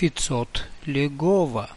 500 легова.